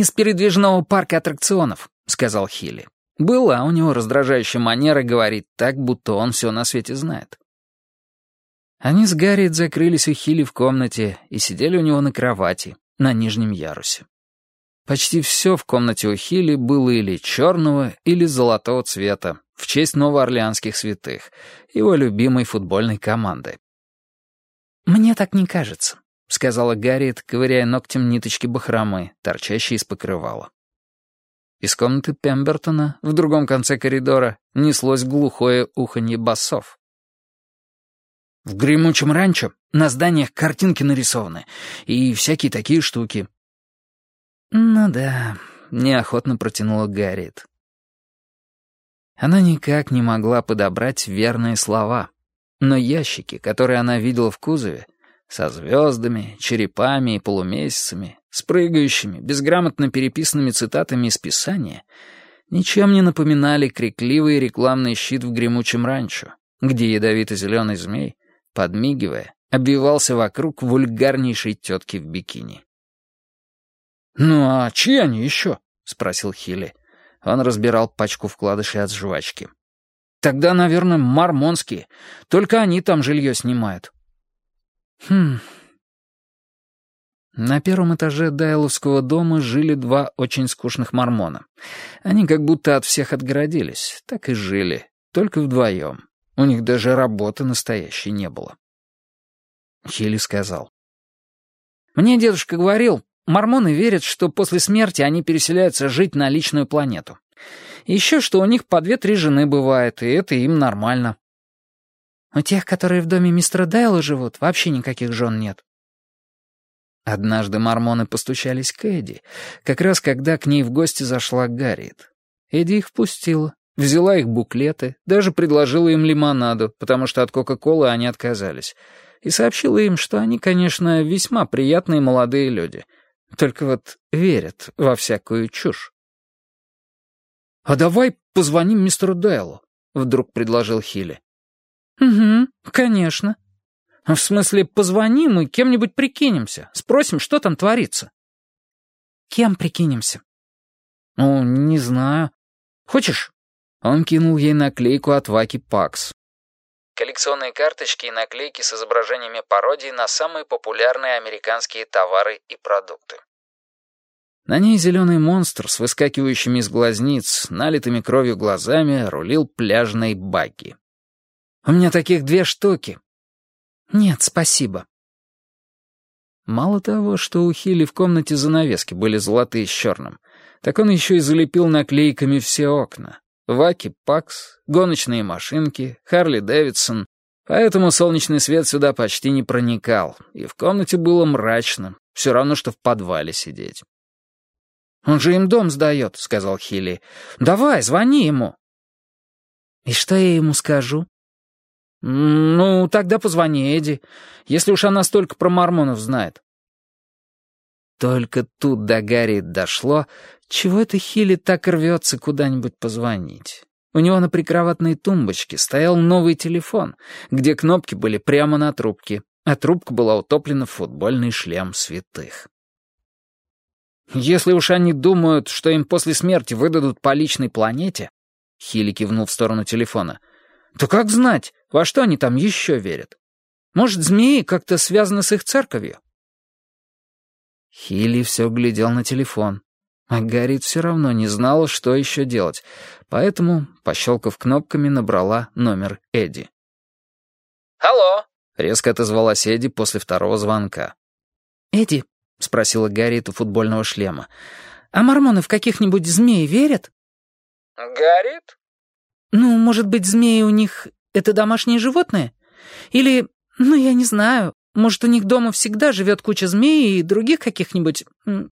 «Они из передвижного парка аттракционов», — сказал Хилли. Была у него раздражающая манера говорить так, будто он все на свете знает. Они с Гарриет закрылись у Хилли в комнате и сидели у него на кровати, на нижнем ярусе. Почти все в комнате у Хилли было или черного, или золотого цвета, в честь новоорлеанских святых, его любимой футбольной команды. «Мне так не кажется», — сказала Гарриет, ковыряя ногтем ниточки бахромы, торчащие из покрывала. Из комнаты Пембертона, в другом конце коридора, неслось глухое уханье басов. «В гремучем ранчо на зданиях картинки нарисованы и всякие такие штуки». «Ну да», — неохотно протянула Гарриет. Она никак не могла подобрать верные слова, но ящики, которые она видела в кузове, со звездами, черепами и полумесяцами, с прыгающими, безграмотно переписанными цитатами из Писания, ничем не напоминали крикливый рекламный щит в гремучем ранчо, где ядовито-зеленый змей, подмигивая, обвивался вокруг вульгарнейшей тетки в бикини. «Ну а чьи они еще?» — спросил Хилли. Он разбирал пачку вкладышей от жвачки. «Тогда, наверное, мормонские. Только они там жилье снимают». «Хм...» На первом этаже Дайловского дома жили два очень скучных мормона. Они как будто от всех отгородились, так и жили, только вдвоем. У них даже работы настоящей не было. Хилли сказал. «Мне дедушка говорил, Мормоны верят, что после смерти они переселяются жить на личную планету. Еще что у них по две-три жены бывает, и это им нормально. У тех, которые в доме мистера Дайла живут, вообще никаких жен нет. Однажды мормоны постучались к Эдди, как раз когда к ней в гости зашла Гарриет. Эдди их впустила, взяла их буклеты, даже предложила им лимонаду, потому что от Кока-Колы они отказались, и сообщила им, что они, конечно, весьма приятные молодые люди — только вот верят во всякую чушь. «А давай позвоним мистеру Дейлу», — вдруг предложил Хилли. «Угу, конечно. В смысле, позвоним и кем-нибудь прикинемся, спросим, что там творится». «Кем прикинемся?» «Ну, не знаю. Хочешь?» Он кинул ей наклейку от Ваки Пакс. Коллекционные карточки и наклейки с изображениями пародий на самые популярные американские товары и продукты. На ней зеленый монстр с выскакивающими из глазниц, налитыми кровью глазами, рулил пляжной багги. «У меня таких две штуки». «Нет, спасибо». Мало того, что у Хилли в комнате занавески были золотые с черным, так он еще и залепил наклейками все окна. Ваки Пакс, гоночные машинки, Харли Дэвидсон. Поэтому солнечный свет сюда почти не проникал, и в комнате было мрачно, все равно, что в подвале сидеть. «Он же им дом сдает», — сказал Хилли. «Давай, звони ему». «И что я ему скажу?» «Ну, тогда позвони Эдди, если уж она столько про мормонов знает». Только тут до Гарри дошло, чего это Хилли так рвется куда-нибудь позвонить. У него на прикроватной тумбочке стоял новый телефон, где кнопки были прямо на трубке, а трубка была утоплена в футбольный шлем святых. «Если уж они думают, что им после смерти выдадут по личной планете...» Хилли кивнул в сторону телефона. «То как знать, во что они там еще верят? Может, змеи как-то связаны с их церковью?» Хилли все глядел на телефон. А Гарриет все равно не знала, что еще делать, поэтому, пощелкав кнопками, набрала номер Эдди. «Алло!» — резко отозвалась Эдди после второго звонка. «Эдди?» — спросила Гарриет у футбольного шлема. «А мормоны в каких-нибудь змей верят?» «Гарриет?» «Ну, может быть, змеи у них — это домашние животные? Или, ну, я не знаю, может, у них дома всегда живет куча змей и других каких-нибудь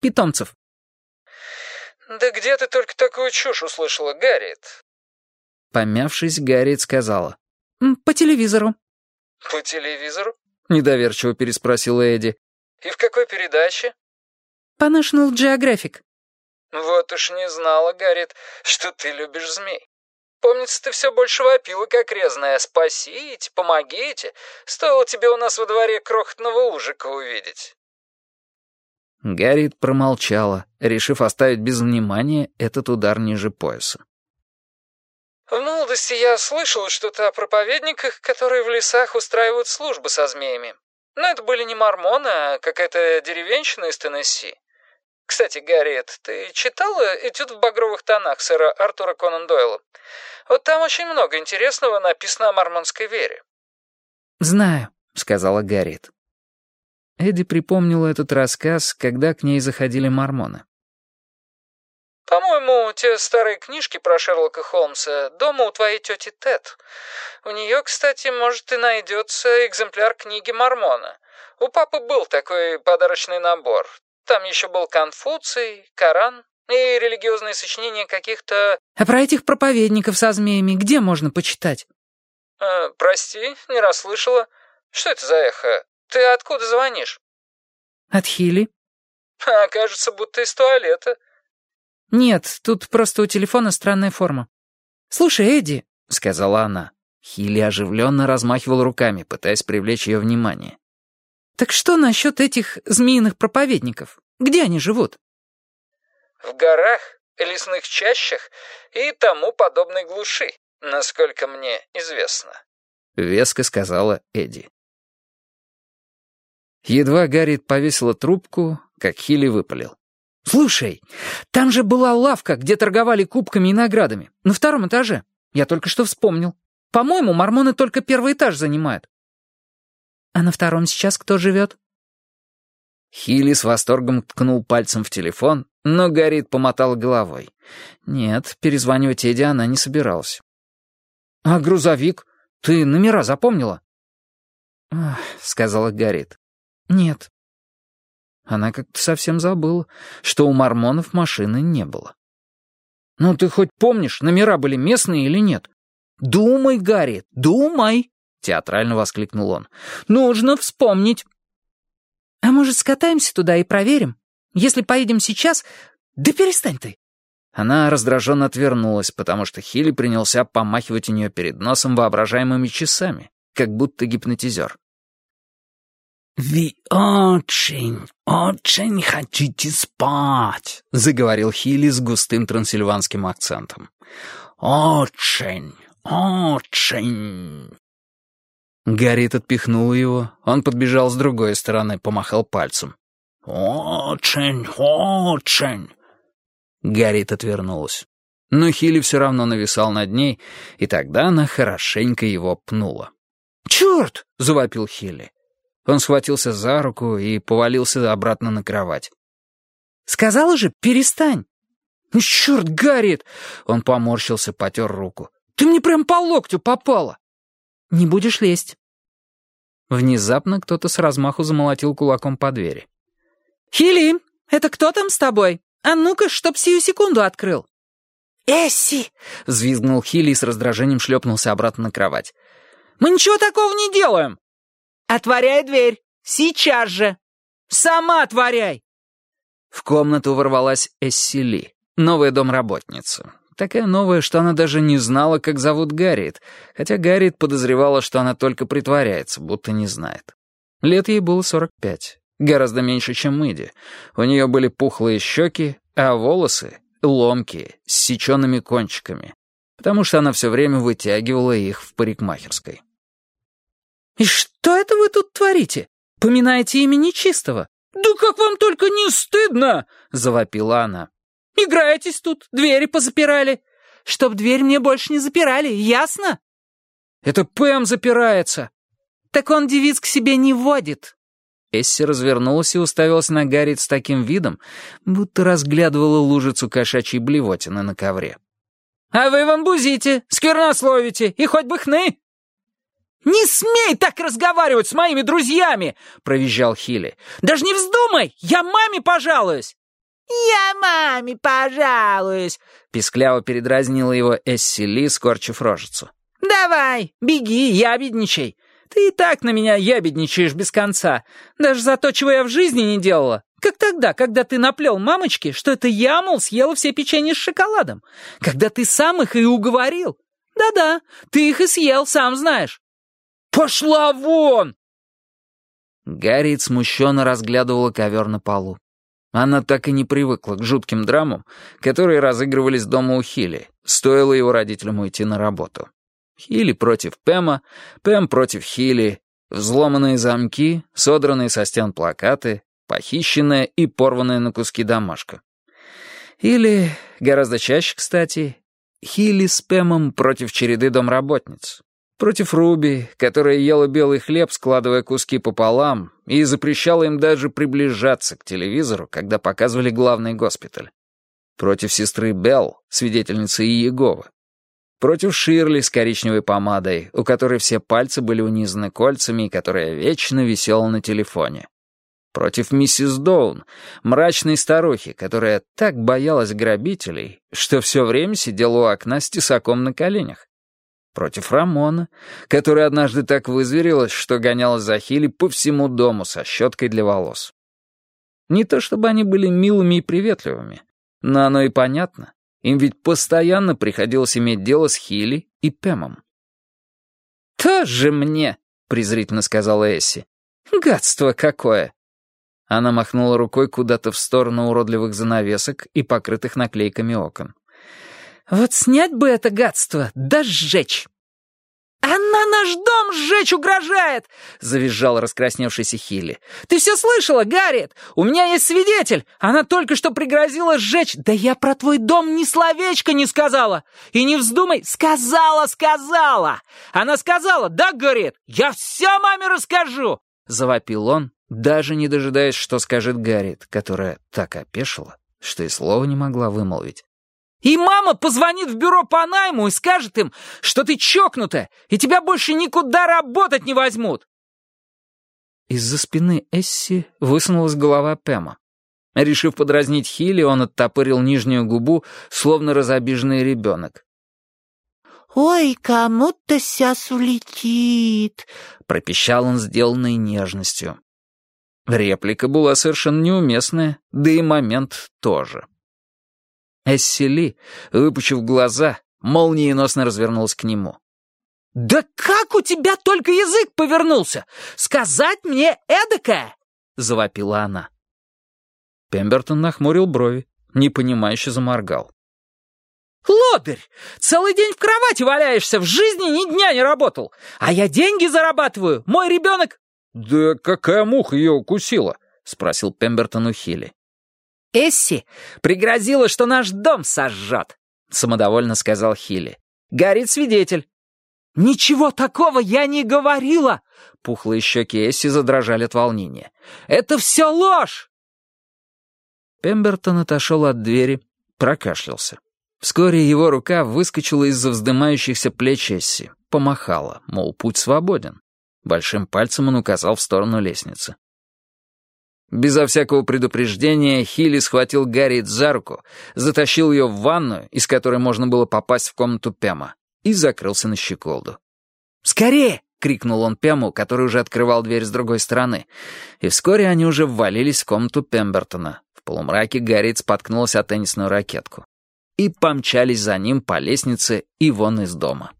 питомцев?» «Да где ты только такую чушь услышала, Гарриет?» Помявшись, Гарриет сказала. «По телевизору». «По телевизору?» — недоверчиво переспросила Эдди. «И в какой передаче?» «По National Geographic». «Вот уж не знала, Гарриет, что ты любишь змей. Помнится, ты все больше вопила, как резная. Спасите, помогите. Стоило тебе у нас во дворе крохотного ужика увидеть». Гарриет промолчала, решив оставить без внимания этот удар ниже пояса. «В молодости я слышал что-то о проповедниках, которые в лесах устраивают службы со змеями. Но это были не мормоны, а какая-то деревенщина из Теннесси. Кстати, Гарриет, ты читала «Этюд в багровых тонах» сэра Артура Конан Дойла? Вот там очень много интересного написано о мормонской вере». «Знаю», — сказала Гарриет. Эдди припомнила этот рассказ, когда к ней заходили мормоны. «По-моему, те старые книжки про Шерлока Холмса дома у твоей тети Тед. У нее, кстати, может и найдется экземпляр книги Мормона. У папы был такой подарочный набор. Там еще был Конфуций, Коран и религиозные сочинения каких-то...» «А про этих проповедников со змеями где можно почитать?» э, «Прости, не расслышала. Что это за эхо? Ты откуда звонишь?» «От Хили». «А, кажется, будто из туалета». «Нет, тут просто у телефона странная форма. Слушай, Эдди», — сказала она. Хилли оживленно размахивал руками, пытаясь привлечь ее внимание. «Так что насчет этих змеиных проповедников? Где они живут?» «В горах, лесных чащах и тому подобной глуши, насколько мне известно», — веско сказала Эдди. Едва Гарриет повесила трубку, как Хилли выпалил. «Слушай, там же была лавка, где торговали кубками и наградами, на втором этаже. Я только что вспомнил. По-моему, мормоны только первый этаж занимают». «А на втором сейчас кто живет?» Хилли с восторгом ткнул пальцем в телефон, но Гарриет помотала головой. Нет, перезванивать Эдди она не собиралась. «А грузовик? Ты номера запомнила?» «Ах», — сказала Гарриет. «Нет». Она как-то совсем забыла, что у мормонов машины не было. «Ну ты хоть помнишь, номера были местные или нет?» «Думай, Гарри, думай!» — театрально воскликнул он. «Нужно вспомнить!» «А может, скатаемся туда и проверим? Если поедем сейчас... Да перестань ты!» Она раздраженно отвернулась, потому что Хилли принялся помахивать у нее перед носом воображаемыми часами, как будто гипнотизер. «Вы очень, очень хотите спать», — заговорил Хилли с густым трансильванским акцентом. «Очень, очень». Гарриет отпихнул его, он подбежал с другой стороны, помахал пальцем. «Очень, очень». Гарриет отвернулась. Но Хилли все равно нависал над ней, и тогда она хорошенько его пнула. «Черт!» — завопил Хилли. Он схватился за руку и повалился обратно на кровать. «Сказала же, перестань!» «Ну, черт, Гарриет!» Он поморщился, потер руку. «Ты мне прям по локтю попала!» «Не будешь лезть!» Внезапно кто-то с размаху замолотил кулаком по двери. «Хили, это кто там с тобой? А ну-ка, чтоб сию секунду открыл!» «Эсси!» — взвизгнул Хилли и с раздражением шлепнулся обратно на кровать. «Мы ничего такого не делаем!» «Отворяй дверь! Сейчас же! Сама отворяй!» В комнату ворвалась Эссили, новая домработница. Такая новая, что она даже не знала, как зовут Гарриет, хотя Гарриет подозревала, что она только притворяется, будто не знает. Лет ей было сорок пять, гораздо меньше, чем Мэди. У нее были пухлые щеки, а волосы — ломкие, с сеченными кончиками, потому что она все время вытягивала их в парикмахерской. «И что это вы тут творите? Поминаете имя нечистого?» «Да как вам только не стыдно!» — завопила она. «Играетесь тут, двери позапирали. Чтоб дверь мне больше не запирали, ясно?» «Это Пэм запирается!» «Так он девиц к себе не водит!» Эсси развернулась и уставилась на Гарриет с таким видом, будто разглядывала лужицу кошачьей блевотины на ковре. «А вы вон бузите, сквернословите, и хоть бы хны!» «Не смей так разговаривать с моими друзьями!» — провизжал Хилли. «Даже не вздумай! Я маме пожалуюсь!» «Я маме пожалуюсь!» — пискляво передразнила его Эсси Ли, скорчив рожицу. «Давай, беги, ябедничай! Ты и так на меня ябедничаешь без конца, даже за то, чего я в жизни не делала. Как тогда, когда ты наплел мамочке, что это я, мол, съела все печенье с шоколадом. Когда ты сам их и уговорил. Да-да, ты их и съел, сам знаешь. «Пошла вон!» Гарриет смущенно разглядывала ковер на полу. Она так и не привыкла к жутким драмам, которые разыгрывались дома у Хилли, стоило его родителям уйти на работу. Хилли против Пэма, Пэм против Хилли, взломанные замки, содранные со стен плакаты, похищенная и порванная на куски домашка. Или, гораздо чаще, кстати, Хилли с Пэмом против череды домработниц. Против Руби, которая ела белый хлеб, складывая куски пополам, и запрещала им даже приближаться к телевизору, когда показывали главный госпиталь. Против сестры Белл, свидетельницы Иеговы. Против Ширли с коричневой помадой, у которой все пальцы были унизаны кольцами и которая вечно висела на телефоне. Против миссис Доун, мрачной старухи, которая так боялась грабителей, что все время сидела у окна с тесаком на коленях против Рамона, которая однажды так вызверилась, что гонялась за Хилли по всему дому со щеткой для волос. Не то чтобы они были милыми и приветливыми, но оно и понятно. Им ведь постоянно приходилось иметь дело с Хилли и Пемом. «Тоже мне», — презрительно сказала Эсси. «Гадство какое!» Она махнула рукой куда-то в сторону уродливых занавесок и покрытых наклейками окон. Вот снять бы это гадство, да сжечь!» «Она наш дом сжечь угрожает!» — завизжал раскрасневшийся Хилли. «Ты все слышала, Гарриет? У меня есть свидетель! Она только что пригрозила сжечь! Да я про твой дом ни словечко не сказала! И не вздумай! Сказала, сказала! Она сказала, да, Гарриет? Я все маме расскажу!» — завопил он, даже не дожидаясь, что скажет Гарриет, которая так опешила, что и слова не могла вымолвить. И мама позвонит в бюро по найму и скажет им, что ты чокнутая, и тебя больше никуда работать не возьмут. Из-за спины Эсси высунулась голова Пэма. Решив подразнить Хилли, он оттопырил нижнюю губу, словно разобиженный ребенок. «Ой, кому-то сейчас улетит», — пропищал он, сделанной нежностью. Реплика была совершенно неуместная, да и момент тоже. Эссели, выпучив глаза, молниеносно развернулась к нему. «Да как у тебя только язык повернулся? Сказать мне эдакое!» — завопила она. Пембертон нахмурил брови, непонимающе заморгал. «Лодырь, целый день в кровати валяешься, в жизни ни дня не работал, а я деньги зарабатываю, мой ребенок...» «Да какая муха ее укусила?» — спросил Пембертон у Хилли. Эсси пригрозила, что наш дом сожжет», — самодовольно сказал Хилли. «Горит свидетель». «Ничего такого я не говорила!» Пухлые щеки Эсси задрожали от волнения. «Это все ложь!» Пембертон отошел от двери, прокашлялся. Вскоре его рука выскочила из-за вздымающихся плеч Эсси, помахала, мол, путь свободен. Большим пальцем он указал в сторону лестницы. Безо всякого предупреждения Хилли схватил Гарриет за руку, затащил ее в ванную, из которой можно было попасть в комнату Пема, и закрылся на щеколду. «Скорее!» — крикнул он Пему, который уже открывал дверь с другой стороны. И вскоре они уже ввалились в комнату Пембертона. В полумраке Гарриет споткнулась о теннисную ракетку. И помчались за ним по лестнице и вон из дома.